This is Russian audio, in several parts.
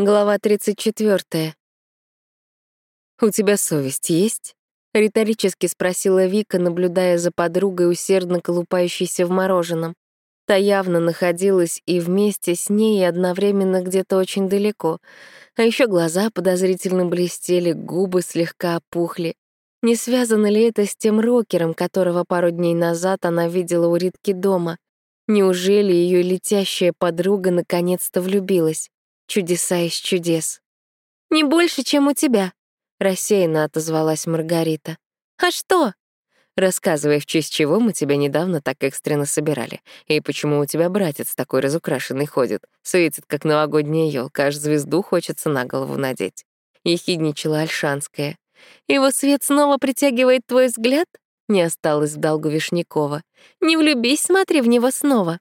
Глава 34. «У тебя совесть есть?» — риторически спросила Вика, наблюдая за подругой, усердно колупающейся в мороженом. Та явно находилась и вместе с ней, и одновременно где-то очень далеко. А еще глаза подозрительно блестели, губы слегка опухли. Не связано ли это с тем рокером, которого пару дней назад она видела у Ритки дома? Неужели ее летящая подруга наконец-то влюбилась? Чудеса из чудес. «Не больше, чем у тебя», — рассеянно отозвалась Маргарита. «А что?» Рассказывай, в честь чего мы тебя недавно так экстренно собирали, и почему у тебя братец такой разукрашенный ходит, светит, как новогодняя елка, аж звезду хочется на голову надеть. Ехидничала Альшанская. «Его свет снова притягивает твой взгляд?» Не осталось в долгу Вишнякова. «Не влюбись, смотри в него снова».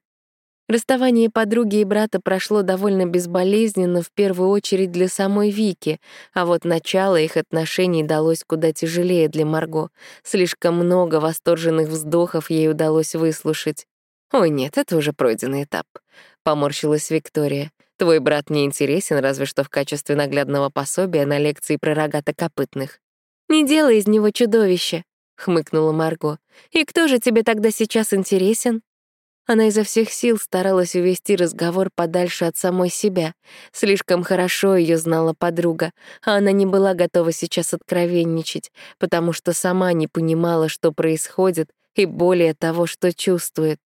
Расставание подруги и брата прошло довольно безболезненно, в первую очередь для самой Вики, а вот начало их отношений далось куда тяжелее для Марго. Слишком много восторженных вздохов ей удалось выслушать. «Ой, нет, это уже пройденный этап», — поморщилась Виктория. «Твой брат не интересен, разве что в качестве наглядного пособия на лекции про рогатокопытных». «Не делай из него чудовище», — хмыкнула Марго. «И кто же тебе тогда сейчас интересен?» Она изо всех сил старалась увести разговор подальше от самой себя. Слишком хорошо ее знала подруга, а она не была готова сейчас откровенничать, потому что сама не понимала, что происходит, и более того, что чувствует.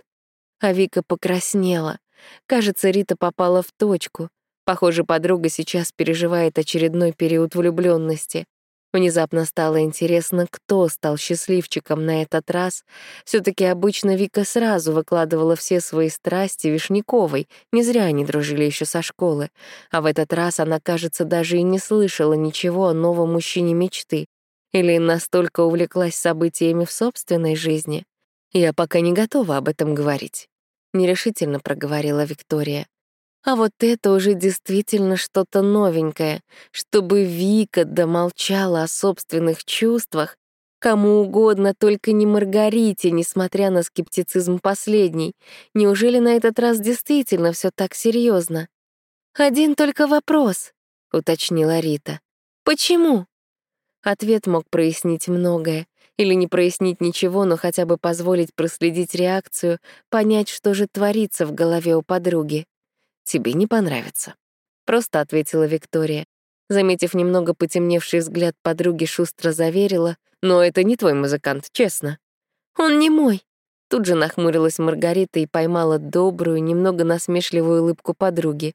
А Вика покраснела. Кажется, Рита попала в точку. Похоже, подруга сейчас переживает очередной период влюбленности. Внезапно стало интересно, кто стал счастливчиком на этот раз. все таки обычно Вика сразу выкладывала все свои страсти Вишняковой, не зря они дружили еще со школы. А в этот раз она, кажется, даже и не слышала ничего о новом мужчине мечты. Или настолько увлеклась событиями в собственной жизни. «Я пока не готова об этом говорить», — нерешительно проговорила Виктория. А вот это уже действительно что-то новенькое, чтобы Вика домолчала о собственных чувствах, кому угодно, только не Маргарите, несмотря на скептицизм последней. Неужели на этот раз действительно все так серьезно? «Один только вопрос», — уточнила Рита. «Почему?» Ответ мог прояснить многое. Или не прояснить ничего, но хотя бы позволить проследить реакцию, понять, что же творится в голове у подруги тебе не понравится», — просто ответила Виктория. Заметив немного потемневший взгляд подруги, шустро заверила, «Но это не твой музыкант, честно». «Он не мой», Тут же нахмурилась Маргарита и поймала добрую, немного насмешливую улыбку подруги.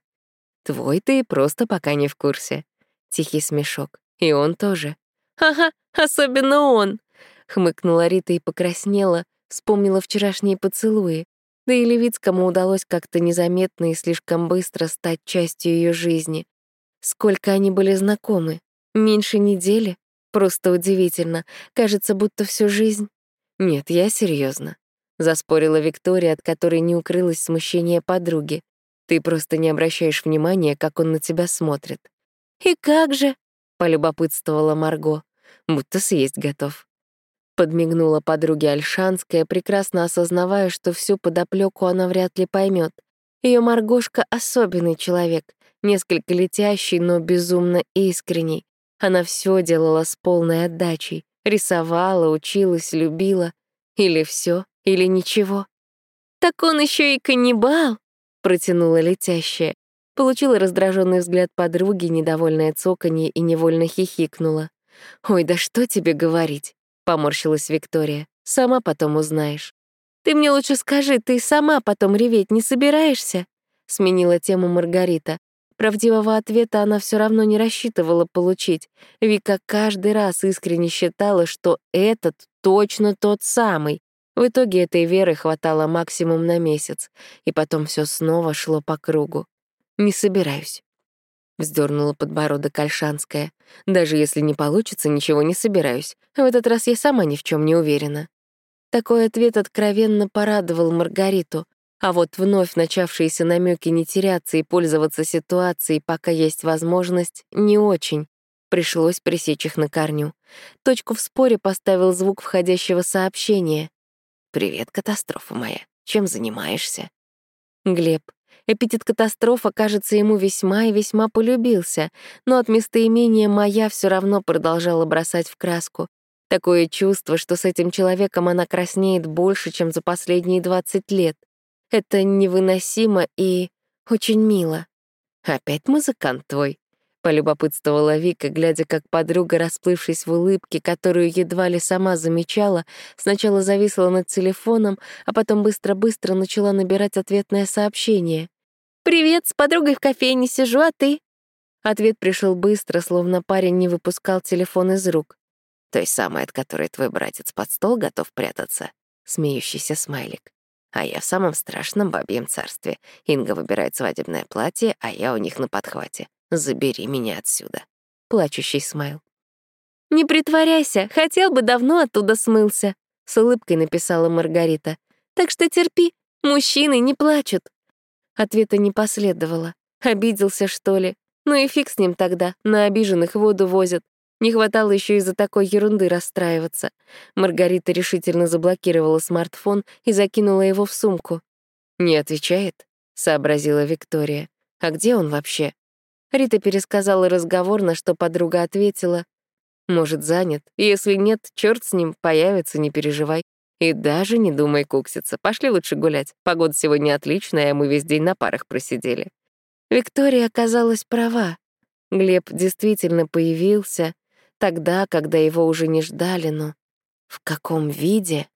«Твой ты просто пока не в курсе». Тихий смешок. «И он тоже». «Ага, особенно он!» — хмыкнула Рита и покраснела, вспомнила вчерашние поцелуи. Да и Левицкому удалось как-то незаметно и слишком быстро стать частью ее жизни. Сколько они были знакомы? Меньше недели? Просто удивительно. Кажется, будто всю жизнь. Нет, я серьезно, заспорила Виктория, от которой не укрылось смущение подруги. Ты просто не обращаешь внимания, как он на тебя смотрит. И как же? полюбопытствовала Марго, будто съесть готов. Подмигнула подруге Альшанская, прекрасно осознавая, что всю подоплеку она вряд ли поймет. Ее Маргошка — особенный человек, несколько летящий, но безумно искренний. Она все делала с полной отдачей. Рисовала, училась, любила. Или все, или ничего. «Так он еще и каннибал!» — протянула летящая. Получила раздраженный взгляд подруги, недовольное цоканье и невольно хихикнула. «Ой, да что тебе говорить? Поморщилась Виктория. «Сама потом узнаешь». «Ты мне лучше скажи, ты сама потом реветь не собираешься?» Сменила тему Маргарита. Правдивого ответа она все равно не рассчитывала получить. Вика каждый раз искренне считала, что этот точно тот самый. В итоге этой веры хватало максимум на месяц, и потом все снова шло по кругу. «Не собираюсь», — вздернула подбородок Альшанская. «Даже если не получится, ничего не собираюсь. В этот раз я сама ни в чем не уверена». Такой ответ откровенно порадовал Маргариту, а вот вновь начавшиеся намеки не теряться и пользоваться ситуацией, пока есть возможность, не очень. Пришлось пресечь их на корню. Точку в споре поставил звук входящего сообщения. «Привет, катастрофа моя. Чем занимаешься?» Глеб. Эпитет «катастрофа» кажется ему весьма и весьма полюбился, но от местоимения «моя» все равно продолжала бросать в краску. Такое чувство, что с этим человеком она краснеет больше, чем за последние 20 лет. Это невыносимо и очень мило. «Опять музыкант твой?» — полюбопытствовала Вика, глядя, как подруга, расплывшись в улыбке, которую едва ли сама замечала, сначала зависла над телефоном, а потом быстро-быстро начала набирать ответное сообщение. «Привет, с подругой в кофейне сижу, а ты?» Ответ пришел быстро, словно парень не выпускал телефон из рук. «Той самой, от которой твой братец под стол готов прятаться», — смеющийся смайлик. А я в самом страшном бабьем царстве. Инга выбирает свадебное платье, а я у них на подхвате. Забери меня отсюда. Плачущий смайл. «Не притворяйся, хотел бы, давно оттуда смылся», — с улыбкой написала Маргарита. «Так что терпи, мужчины не плачут». Ответа не последовало. Обиделся, что ли? Ну и фиг с ним тогда, на обиженных воду возят. Не хватало еще из-за такой ерунды расстраиваться. Маргарита решительно заблокировала смартфон и закинула его в сумку. «Не отвечает?» — сообразила Виктория. «А где он вообще?» Рита пересказала разговор, на что подруга ответила. «Может, занят? Если нет, черт с ним, появится, не переживай. И даже не думай кукситься. Пошли лучше гулять. Погода сегодня отличная, а мы весь день на парах просидели. Виктория оказалась права. Глеб действительно появился тогда, когда его уже не ждали, но в каком виде?